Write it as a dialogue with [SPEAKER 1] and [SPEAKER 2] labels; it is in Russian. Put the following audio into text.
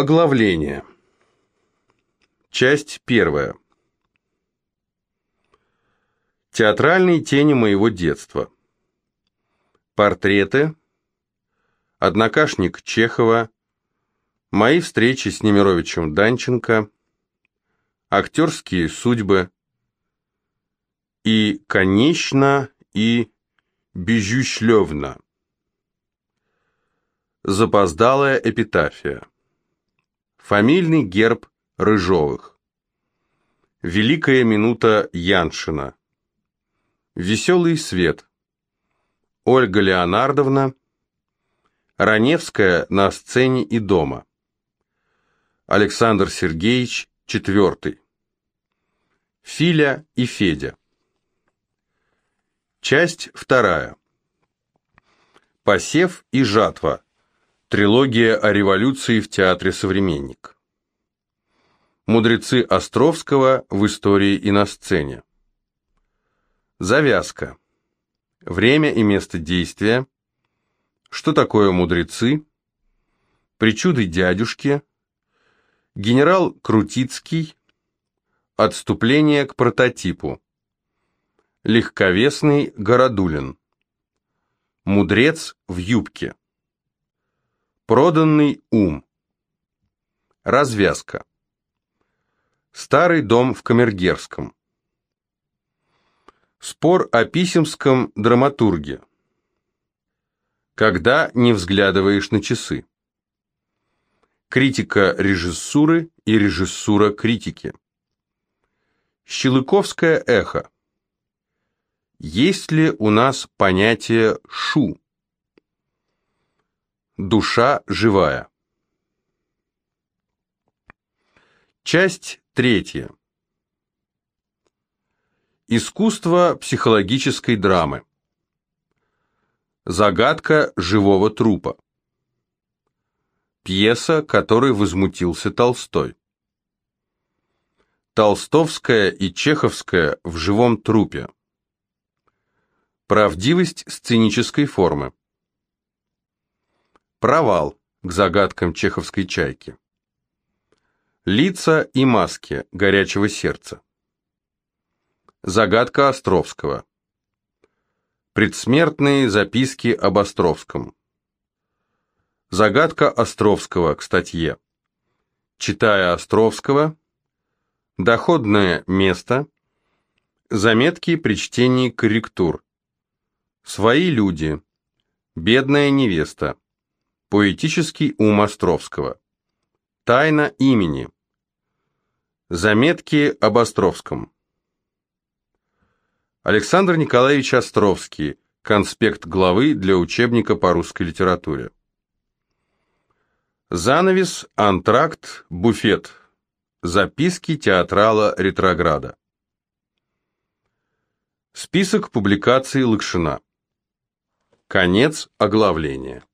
[SPEAKER 1] Оглавление. Часть первая. Театральные тени моего детства. Портреты. Однокашник Чехова. Мои встречи с Немировичем Данченко. Актерские судьбы. И, конечно, и Бежюшлевна. Запоздалая эпитафия. Фамильный герб Рыжовых. Великая минута Яншина. Веселый свет. Ольга Леонардовна. Раневская на сцене и дома. Александр Сергеевич IV. Филя и Федя. Часть вторая. Посев и жатва. Трилогия о революции в театре «Современник». Мудрецы Островского в истории и на сцене. Завязка. Время и место действия. Что такое мудрецы? Причуды дядюшки. Генерал Крутицкий. Отступление к прототипу. Легковесный Городулин. Мудрец в юбке. Проданный ум. Развязка. Старый дом в Камергерском. Спор о писемском драматурге. Когда не взглядываешь на часы. Критика режиссуры и режиссура критики. Щелыковское эхо. Есть ли у нас понятие «шу»? Душа живая. Часть третья. Искусство психологической драмы. Загадка живого трупа. Пьеса, которой возмутился Толстой. Толстовская и Чеховская в живом трупе. Правдивость сценической формы. Провал к загадкам чеховской чайки. Лица и маски горячего сердца. Загадка Островского. Предсмертные записки об Островском. Загадка Островского к статье. Читая Островского. Доходное место. Заметки при чтении корректур. Свои люди. Бедная невеста. Поэтический ум Островского. Тайна имени. Заметки об Островском. Александр Николаевич Островский. Конспект главы для учебника по русской литературе. Занавес, антракт, буфет. Записки театрала ретрограда. Список публикаций Лакшина. Конец оглавления.